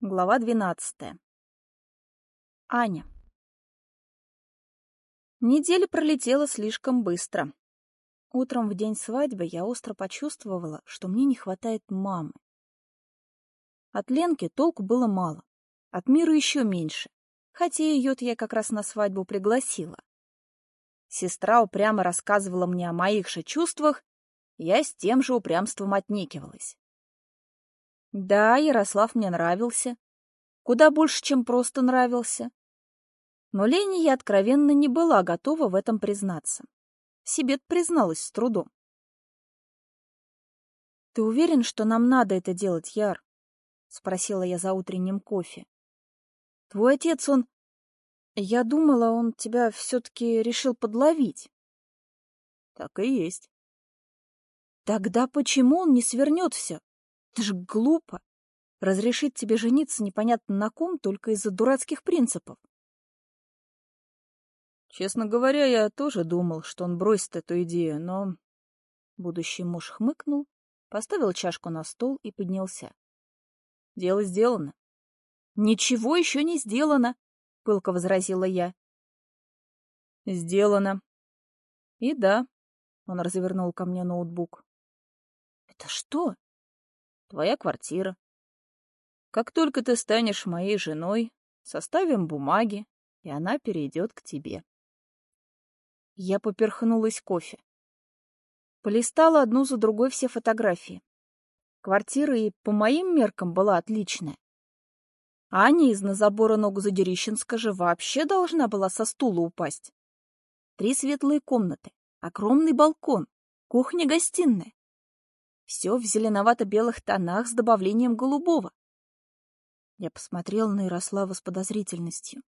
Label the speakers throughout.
Speaker 1: Глава двенадцатая. Аня. Неделя пролетела слишком быстро. Утром в день свадьбы я остро почувствовала, что мне не хватает мамы. От Ленки толку было мало, от Мира еще меньше, хотя ее-то я как раз на свадьбу пригласила. Сестра упрямо рассказывала мне о моих же чувствах, я с тем же упрямством отнекивалась. Да, Ярослав мне нравился. Куда больше, чем просто нравился. Но Лене я откровенно не была готова в этом признаться. Себе призналась с трудом. «Ты уверен, что нам надо это делать, Яр?» — спросила я за утренним кофе. «Твой отец, он... Я думала, он тебя все-таки решил подловить».
Speaker 2: «Так и есть».
Speaker 1: «Тогда почему он не свернет все? Это же глупо. Разрешить тебе жениться непонятно на ком только из-за дурацких принципов.
Speaker 2: Честно говоря, я тоже думал, что он бросит эту идею, но...
Speaker 1: Будущий муж хмыкнул, поставил чашку на стол и поднялся.
Speaker 2: Дело сделано.
Speaker 1: Ничего еще не сделано, пылко возразила я.
Speaker 2: Сделано. И да, он развернул ко мне ноутбук.
Speaker 1: Это что?
Speaker 2: Твоя квартира. Как только ты станешь моей женой, составим бумаги, и она перейдет к тебе.
Speaker 1: Я поперхнулась кофе. Полистала одну за другой все фотографии. Квартира и по моим меркам была отличная. Аня из на забора ногу Задерищенска же вообще должна была со стула упасть. Три светлые комнаты, огромный балкон, кухня-гостиная. Все в зеленовато-белых тонах с добавлением голубого. Я посмотрел на Ярослава с подозрительностью.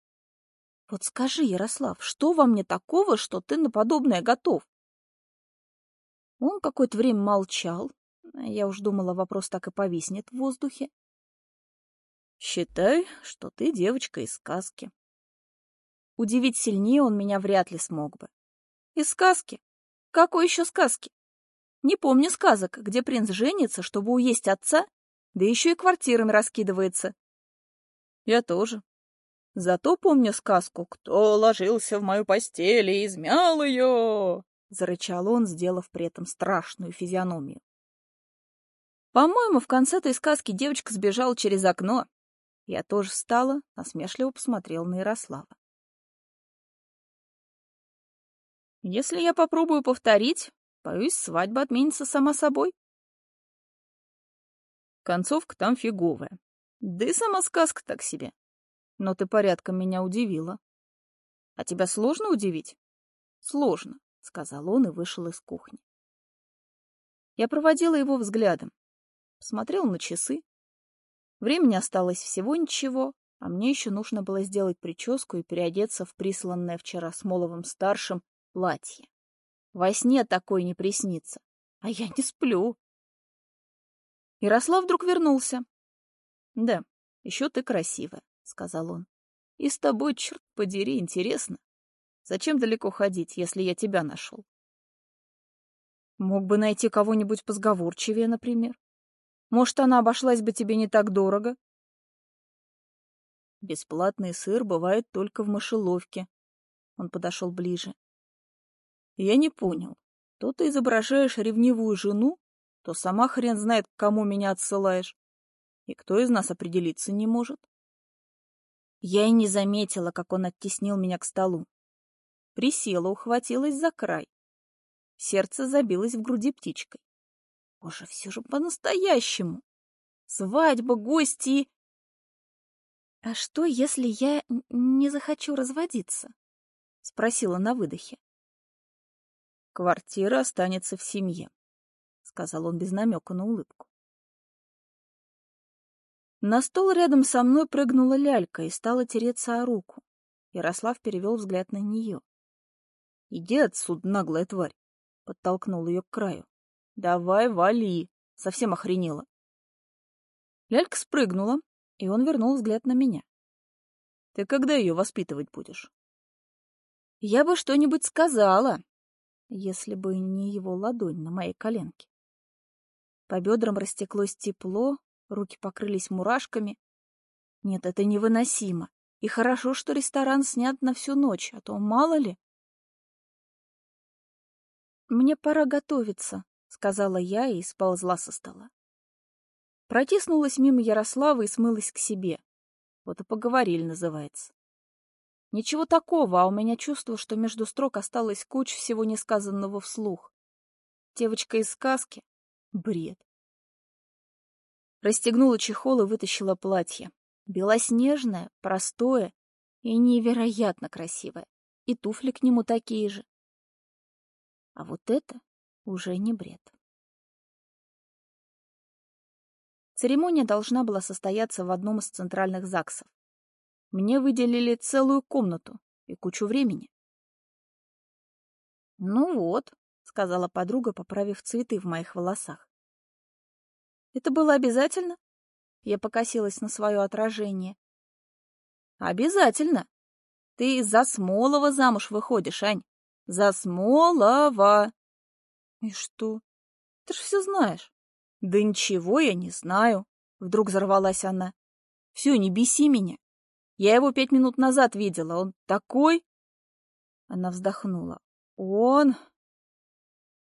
Speaker 1: Вот скажи, Ярослав, что во мне такого, что ты на подобное готов? Он какое-то время молчал. Я уж думала, вопрос так и повиснет в воздухе.
Speaker 2: Считай, что ты девочка из сказки.
Speaker 1: Удивить сильнее он меня вряд ли смог бы. Из сказки? Какой еще сказки? Не помню сказок, где принц женится, чтобы уесть отца, да еще и квартирами раскидывается.
Speaker 2: Я тоже. Зато помню сказку «Кто ложился в мою постель и измял ее?» — зарычал он, сделав при этом страшную физиономию.
Speaker 1: По-моему, в конце этой сказки девочка сбежала через окно. Я тоже встала, насмешливо посмотрел на Ярослава. Если я попробую повторить, Боюсь, свадьба отменится сама собой.
Speaker 2: Концовка там фиговая. Да и сама сказка так себе. Но ты порядком меня удивила.
Speaker 1: А тебя сложно удивить?
Speaker 2: Сложно, — сказал он и вышел из кухни.
Speaker 1: Я проводила его взглядом. Посмотрел на часы. Времени осталось всего ничего, а мне еще нужно было сделать прическу и переодеться в присланное вчера Смоловым-старшим платье. Во сне такой не приснится. А я не сплю. Ярослав вдруг вернулся.
Speaker 2: — Да, еще ты красивая, — сказал он. — И с тобой, черт подери, интересно. Зачем далеко ходить, если я тебя нашел?
Speaker 1: Мог бы найти кого-нибудь позговорчивее, например. Может, она обошлась бы тебе не так дорого?
Speaker 2: Бесплатный сыр бывает только в мышеловке. Он подошел ближе. Я не понял. То ты изображаешь ревнивую жену, то сама хрен знает, к кому меня отсылаешь. И кто из нас определиться не может?
Speaker 1: Я и не заметила, как он оттеснил меня к столу. Присела, ухватилась за край. Сердце забилось в груди птичкой. Боже, все же по-настоящему. Свадьба, гости. А что, если я не захочу разводиться? Спросила на выдохе.
Speaker 2: Квартира останется в семье, — сказал он без намека на улыбку.
Speaker 1: На стол рядом со мной прыгнула лялька и стала тереться о руку. Ярослав перевел взгляд на нее.
Speaker 2: — Иди отсюда, наглая тварь! — подтолкнул ее к краю. — Давай, вали! Совсем охренела.
Speaker 1: Лялька спрыгнула, и он вернул взгляд на меня.
Speaker 2: — Ты когда ее воспитывать будешь?
Speaker 1: — Я бы что-нибудь сказала, если бы не его ладонь на моей коленке. По бедрам растеклось тепло, руки покрылись мурашками. Нет, это невыносимо. И хорошо, что ресторан снят на всю ночь, а то мало ли. «Мне пора готовиться», — сказала я и сползла со стола. Протиснулась мимо Ярослава и смылась к себе. Вот и поговорили, называется. Ничего такого, а у меня чувство, что между строк осталась куча всего несказанного вслух. Девочка из сказки? Бред. Расстегнула чехол и вытащила платье. Белоснежное, простое и невероятно красивое. И туфли к нему такие же. А вот это уже не бред. Церемония должна была состояться в одном из центральных ЗАГСов. Мне выделили целую комнату и кучу времени. «Ну вот», — сказала подруга, поправив цветы в моих волосах. «Это было обязательно?» Я покосилась на свое отражение. «Обязательно. Ты за Смолова замуж выходишь, Ань. За Смолова!» «И что? Ты ж все знаешь». «Да ничего я не знаю», — вдруг взорвалась она. «Все, не беси меня. Я его пять минут назад видела. Он такой...» Она вздохнула. «Он...»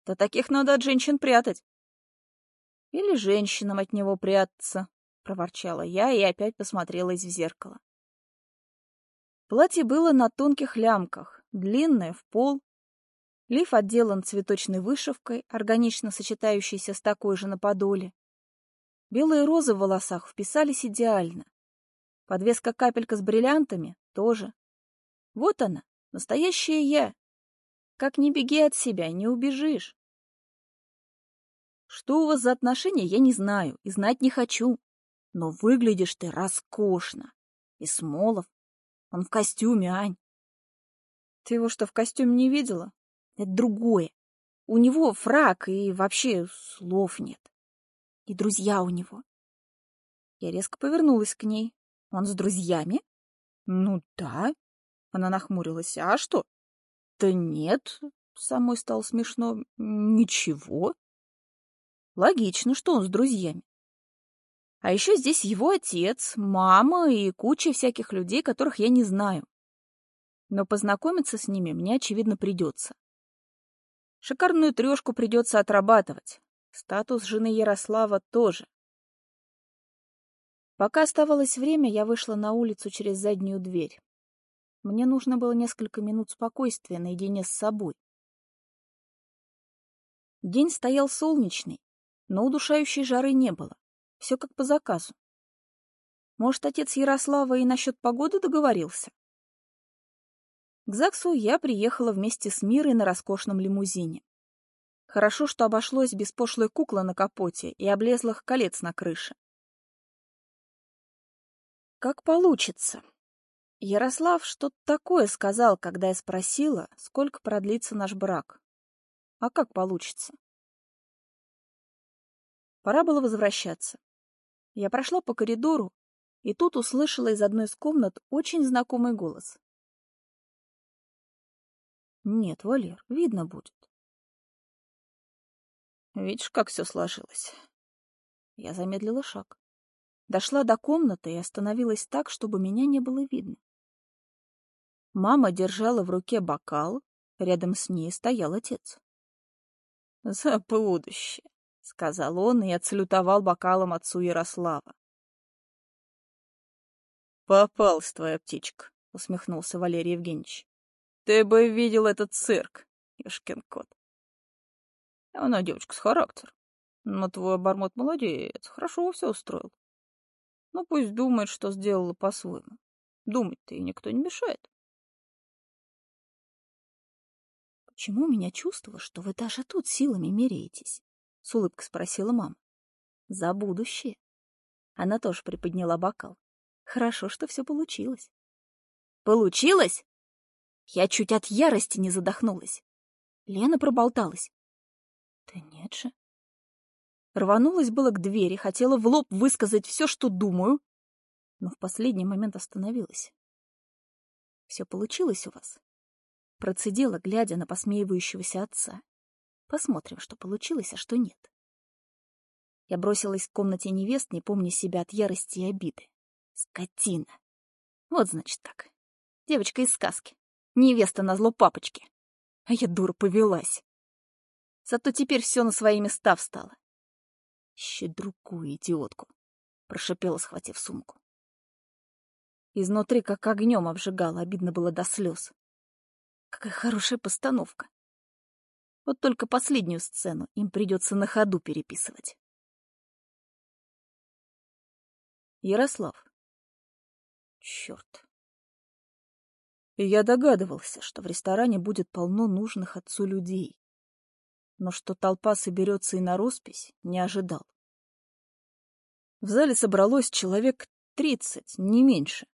Speaker 1: «Да таких надо от женщин прятать». «Или женщинам от него прятаться», — проворчала я и опять посмотрелась в зеркало. Платье было на тонких лямках, длинное, в пол, Лиф отделан цветочной вышивкой, органично сочетающейся с такой же на подоле. Белые розы в волосах вписались идеально. Подвеска-капелька с бриллиантами тоже. Вот она, настоящая я. Как не беги от себя, не убежишь. Что у вас за отношения, я не знаю и знать не хочу. Но выглядишь ты роскошно. И Смолов. Он в костюме, Ань. Ты его что, в костюме не видела? Это другое. У него фрак и вообще слов нет. И друзья у него. Я резко повернулась к ней. Он с друзьями? Ну да. Она нахмурилась. А что? Да нет. Самой стало смешно. Ничего. Логично, что он с друзьями. А еще здесь его отец, мама и куча всяких людей, которых я не знаю. Но познакомиться с ними мне, очевидно, придется. Шикарную трешку придется отрабатывать. Статус жены Ярослава тоже. Пока оставалось время, я вышла на улицу через заднюю дверь. Мне нужно было несколько минут спокойствия наедине с собой. День стоял солнечный, но удушающей жары не было. Все как по заказу. Может, отец Ярослава и насчет погоды договорился? К ЗАГСу я приехала вместе с Мирой на роскошном лимузине. Хорошо, что обошлось без пошлой куклы на капоте и облезлых колец на крыше. Как получится. Ярослав что-то такое сказал, когда я спросила, сколько продлится наш брак. А как получится? Пора было возвращаться. Я прошла по коридору, и тут услышала из одной из комнат очень знакомый голос. Нет, Валер, видно будет. Видишь, как все сложилось. Я замедлила шаг. Дошла до комнаты и остановилась так, чтобы меня не было видно. Мама держала в руке бокал, рядом с ней стоял отец. «За будущее», — сказал он и отсалютовал бокалом отцу Ярослава. «Попалась твоя птичка», — усмехнулся Валерий Евгеньевич. Ты бы видел этот цирк, Ешкин кот. Она девочка с характером. Но твой обормот молодец, хорошо все устроил. Ну, пусть думает, что сделала по-своему. Думать-то и никто не мешает. «Почему у меня чувство, что вы даже тут силами меряетесь?» — с улыбкой спросила мама. «За будущее». Она тоже приподняла бокал. «Хорошо, что все получилось». «Получилось?» Я чуть от ярости не задохнулась. Лена проболталась. Да нет же. Рванулась было к двери, хотела в лоб высказать все, что думаю, но в последний момент остановилась. Все получилось у вас. Процедила, глядя на посмеивающегося отца. Посмотрим, что получилось, а что нет. Я бросилась в комнате невест, не помня себя от ярости и обиды. Скотина. Вот значит так. Девочка из сказки. Невеста на зло папочки. А я, дура, повелась. Зато теперь все на свои места встало. Ищи другую идиотку, прошипела, схватив сумку. Изнутри как огнем обжигало, обидно было до слез. Какая хорошая постановка. Вот только последнюю сцену им придется на ходу переписывать. Ярослав. Черт. Я догадывался, что в ресторане будет полно нужных отцу людей. Но что толпа соберется и на роспись, не ожидал. В зале собралось человек тридцать, не меньше.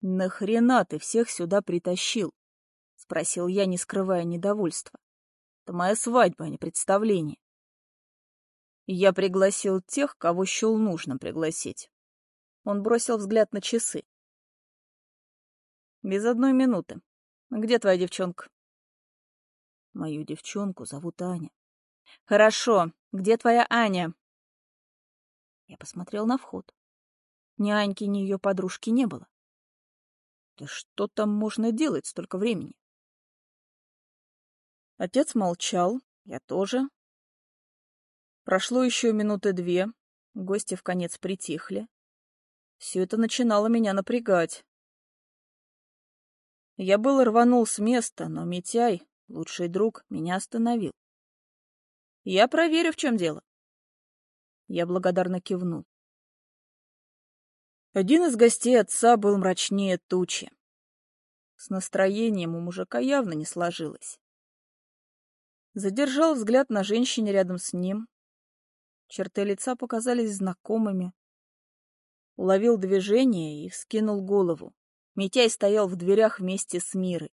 Speaker 1: «Нахрена ты всех сюда притащил?» — спросил я, не скрывая недовольства. «Это моя свадьба, а не представление». Я пригласил тех, кого счел нужным пригласить. Он бросил взгляд на часы. «Без одной минуты. Где твоя девчонка?» «Мою девчонку зовут Аня». «Хорошо. Где твоя Аня?» Я посмотрел на вход. Ни Аньки, ни ее подружки не было. Да что там можно делать столько времени? Отец молчал, я тоже. Прошло еще минуты две, гости в конец притихли. Все это начинало меня напрягать. Я был рванул с места, но Митяй, лучший друг, меня остановил. Я проверю, в чем дело. Я благодарно кивнул. Один из гостей отца был мрачнее тучи. С настроением у мужика явно не сложилось. Задержал взгляд на женщине рядом с ним. Черты лица показались знакомыми. Уловил движение и вскинул голову. Митяй стоял в дверях вместе с Мирой.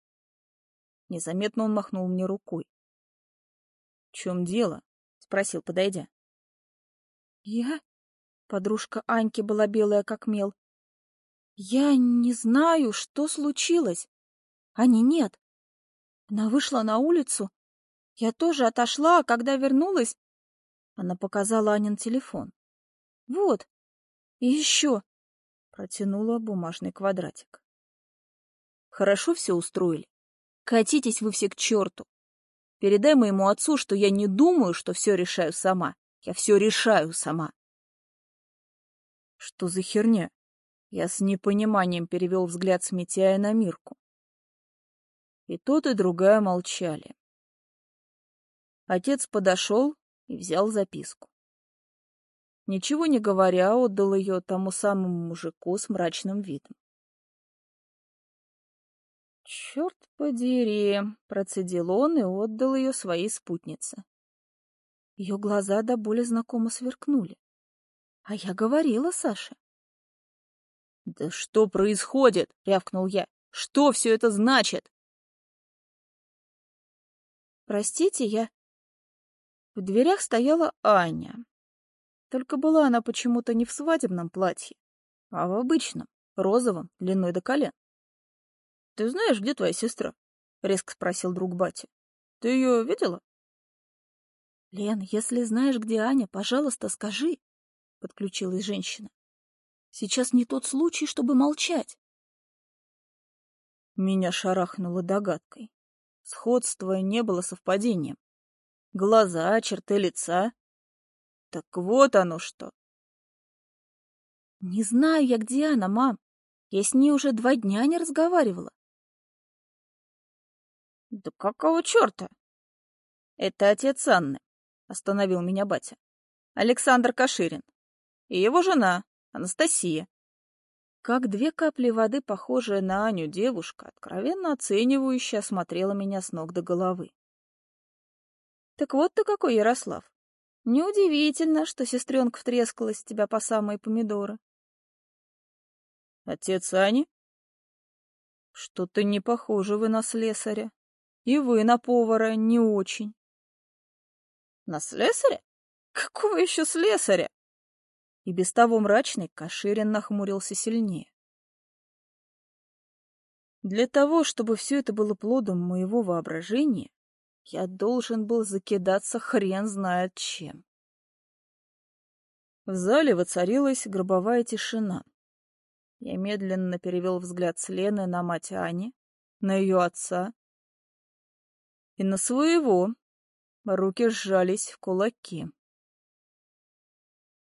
Speaker 1: Незаметно он махнул мне рукой. — В чем дело? — спросил, подойдя. — Я? Подружка Аньки была белая как мел. Я не знаю, что случилось. Ани нет. Она вышла на улицу. Я тоже отошла, а когда вернулась... Она показала Анин телефон. Вот. И еще. Протянула бумажный квадратик. Хорошо все устроили. Катитесь вы все к черту. Передай моему отцу, что я не думаю, что все решаю сама. Я все решаю сама. Что за херня? Я с непониманием перевел взгляд с Митяя на Мирку. И тот, и другая молчали. Отец подошел и взял записку. Ничего не говоря, отдал ее тому самому мужику с мрачным видом. «Черт подери!» — процедил он и отдал ее своей спутнице. Ее глаза до боли знакомо сверкнули. А я говорила Саше. «Да что происходит?» — рявкнул я. «Что все это значит?» «Простите, я...» В дверях стояла Аня. Только была она почему-то не в свадебном платье, а в обычном, розовом, длиной до колен. «Ты знаешь, где твоя сестра?» — резко спросил друг батя. «Ты ее видела?» «Лен, если знаешь, где Аня, пожалуйста, скажи», — подключилась женщина. «Сейчас не тот случай, чтобы молчать». Меня шарахнуло догадкой. Сходство не было совпадением. Глаза, черты лица. Так вот оно что. «Не знаю я, где она, мам. Я с ней уже два дня не разговаривала». «Да какого черта?» «Это отец Анны», — остановил меня батя. «Александр Каширин и его жена, Анастасия. Как две капли воды, похожая на Аню девушка, откровенно оценивающая, осмотрела меня с ног до головы. Так вот ты какой, Ярослав. Неудивительно, что сестренка втрескалась в тебя по самые помидоры. Отец Ани? Что-то не похоже вы на слесаря. И вы на повара не очень. На слесаря? Какого еще слесаря? и без того мрачный Каширин нахмурился сильнее. Для того, чтобы все это было плодом моего воображения, я должен был закидаться хрен знает чем.
Speaker 2: В зале воцарилась гробовая тишина. Я медленно перевел взгляд с Лены на мать Ани, на ее отца и на своего. Руки сжались в кулаки.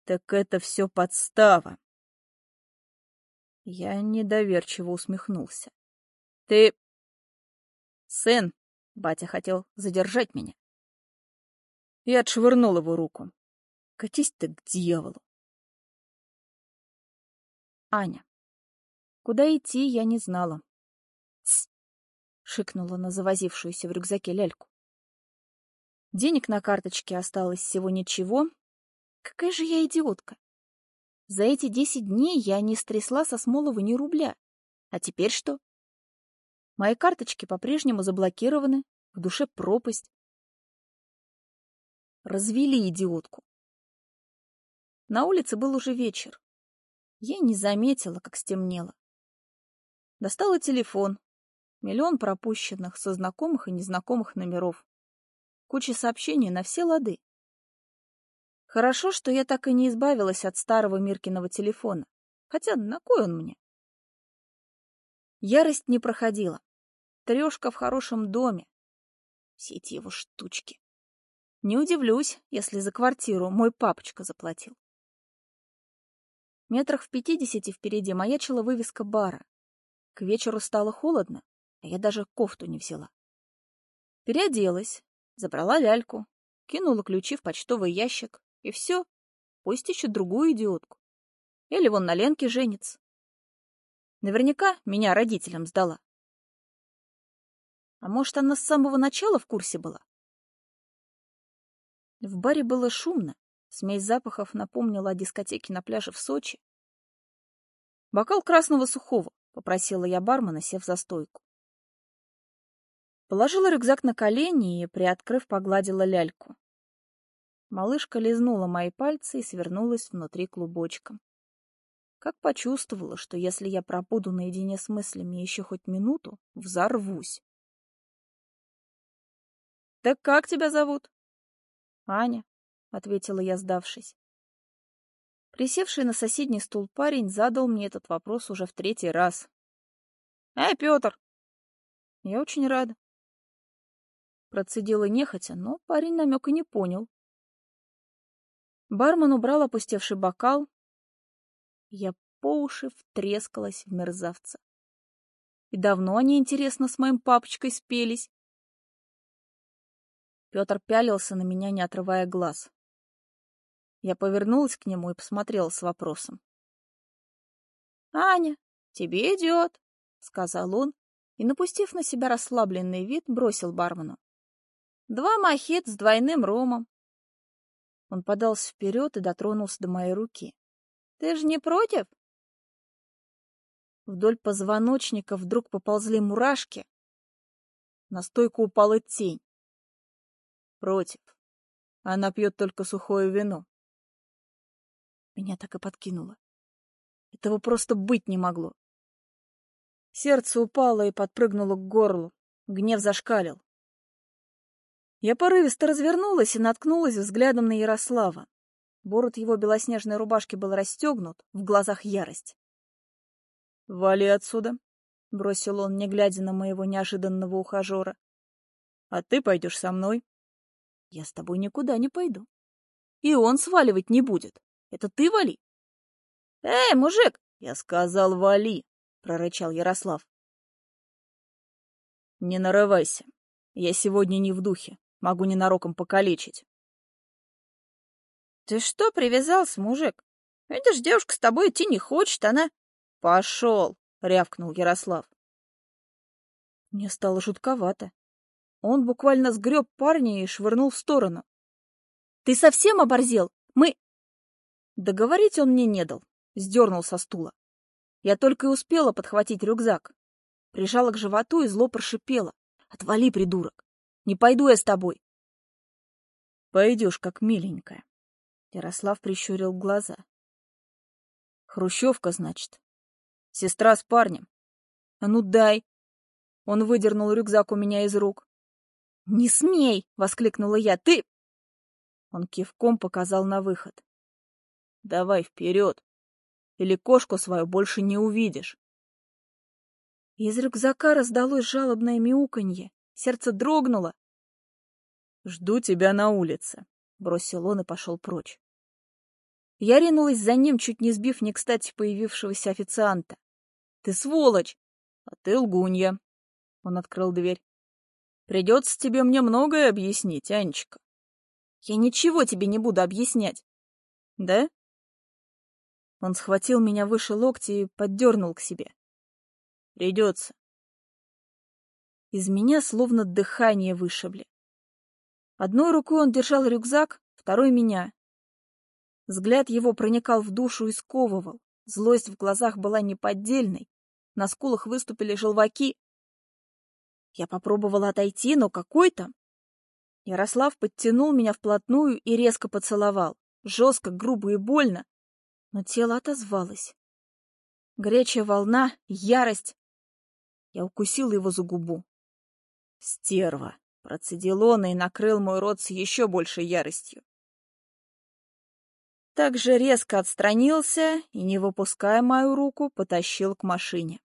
Speaker 2: Так это все подстава. Я недоверчиво усмехнулся. Ты... Сын, батя хотел задержать меня. Я отшвырнул его руку. Катись ты к дьяволу.
Speaker 1: Аня. Куда идти, я не знала. Тс! шикнула на завозившуюся в рюкзаке ляльку. Денег на карточке осталось всего ничего. Какая же я идиотка. За эти десять дней я не стрясла со Смолова ни рубля. А теперь что? Мои карточки по-прежнему заблокированы, в душе пропасть. Развели идиотку. На улице был уже вечер. Я не заметила, как стемнело. Достала телефон. Миллион пропущенных со знакомых и незнакомых номеров. Куча сообщений на все лады. Хорошо, что я так и не избавилась от старого Миркиного телефона. Хотя на кой он мне? Ярость не проходила. Трешка в хорошем доме. Все эти его штучки. Не удивлюсь, если за квартиру мой папочка заплатил. Метрах в пятидесяти впереди маячила вывеска бара. К вечеру стало холодно, а я даже кофту не взяла. Переоделась, забрала ляльку, кинула ключи в почтовый ящик, и все. Пусть ищет другую идиотку. Или вон на Ленке женится. Наверняка меня родителям сдала. А может, она с самого начала в курсе была? В баре было шумно. Смесь запахов напомнила о дискотеке на пляже в Сочи. «Бокал красного сухого», — попросила я бармена, сев за стойку. Положила рюкзак на колени и, приоткрыв, погладила ляльку. Малышка лизнула мои пальцы и свернулась внутри клубочком. Как почувствовала, что если я пробуду наедине с мыслями еще хоть минуту, взорвусь. «Так как тебя зовут?» «Аня», — ответила я, сдавшись. Присевший на соседний стул парень задал мне этот вопрос уже в третий раз. «Эй, Петр!» «Я очень рада». Процедила нехотя, но парень намека не понял. Бармен убрал опустевший бокал. Я по уши втрескалась в мерзавца. И давно они, интересно, с моим папочкой спелись. Петр пялился на меня, не отрывая глаз. Я повернулась к нему и посмотрела с вопросом. «Аня, тебе идет», — сказал он, и, напустив на себя расслабленный вид, бросил бармену. «Два мохит с двойным ромом. Он подался вперед и дотронулся до моей руки. «Ты же не против?» Вдоль позвоночника вдруг поползли мурашки. На стойку упала тень. «Против. Она пьет только сухое вино». Меня так и подкинуло. Этого просто быть не могло. Сердце упало и подпрыгнуло к горлу. Гнев зашкалил. Я порывисто развернулась и наткнулась взглядом на Ярослава. Бород его белоснежной рубашки был расстегнут, в глазах ярость. — Вали отсюда, — бросил он, не глядя на моего неожиданного ухажера. — А ты пойдешь со мной. — Я с тобой никуда не пойду. И он сваливать не будет. Это ты вали. — Эй, мужик! — Я сказал, вали, — прорычал Ярослав. — Не нарывайся. Я сегодня не в духе. Могу ненароком покалечить. — Ты что привязался, мужик? Видишь, девушка с тобой идти не хочет, она... — Пошел! — рявкнул Ярослав. Мне стало жутковато. Он буквально сгреб парня и швырнул в сторону. — Ты совсем оборзел? Мы... Договорить он мне не дал, сдернул со стула. Я только и успела подхватить рюкзак. Прижала к животу и зло прошипела. — Отвали, придурок! Не пойду я с тобой. Пойдешь, как миленькая. Ярослав прищурил глаза. Хрущевка, значит. Сестра с парнем. А ну дай. Он выдернул рюкзак у меня из рук. «Не смей!» — воскликнула я. «Ты...» Он кивком показал на выход.
Speaker 2: Давай вперед. Или кошку свою больше не увидишь.
Speaker 1: Из рюкзака раздалось жалобное мяуканье. Сердце дрогнуло.
Speaker 2: «Жду тебя на улице», — бросил он и пошел прочь.
Speaker 1: Я ринулась за ним, чуть не сбив не кстати появившегося официанта. «Ты сволочь!»
Speaker 2: «А ты лгунья!» Он открыл дверь. «Придется тебе мне многое объяснить, Анечка».
Speaker 1: «Я ничего тебе не буду объяснять».
Speaker 2: «Да?»
Speaker 1: Он схватил меня выше локти и поддернул к себе.
Speaker 2: «Придется».
Speaker 1: Из меня словно дыхание вышибли. Одной рукой он держал рюкзак, второй — меня. Взгляд его проникал в душу и сковывал. Злость в глазах была неподдельной. На скулах выступили желваки. Я попробовала отойти, но какой там? Ярослав подтянул меня вплотную и резко поцеловал. Жестко, грубо и больно. Но тело отозвалось. Горячая волна, ярость. Я укусила его за губу.
Speaker 2: «Стерва!» — процедил он и накрыл мой рот с еще большей яростью
Speaker 1: также резко отстранился и, не выпуская мою руку, потащил к машине.